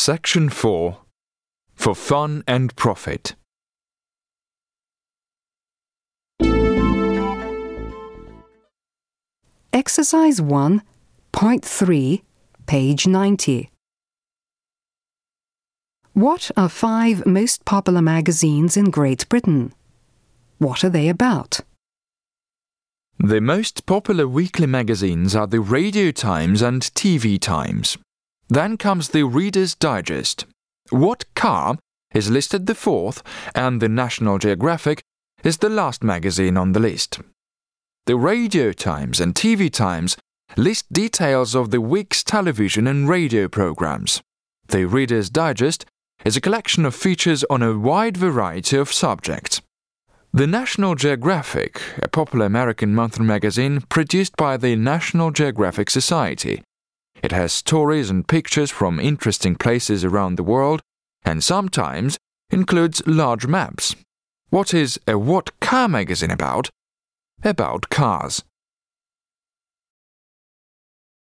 Section 4 For Fun and Profit. Exercise 1, point 3, page 90. What are five most popular magazines in Great Britain? What are they about? The most popular weekly magazines are the Radio Times and TV Times. Then comes the Reader's Digest. What Car is listed the fourth, and the National Geographic is the last magazine on the list. The Radio Times and TV Times list details of the week's television and radio programs. The Reader's Digest is a collection of features on a wide variety of subjects. The National Geographic, a popular American monthly magazine produced by the National Geographic Society. It has stories and pictures from interesting places around the world and sometimes includes large maps. What is a What Car magazine about? About cars.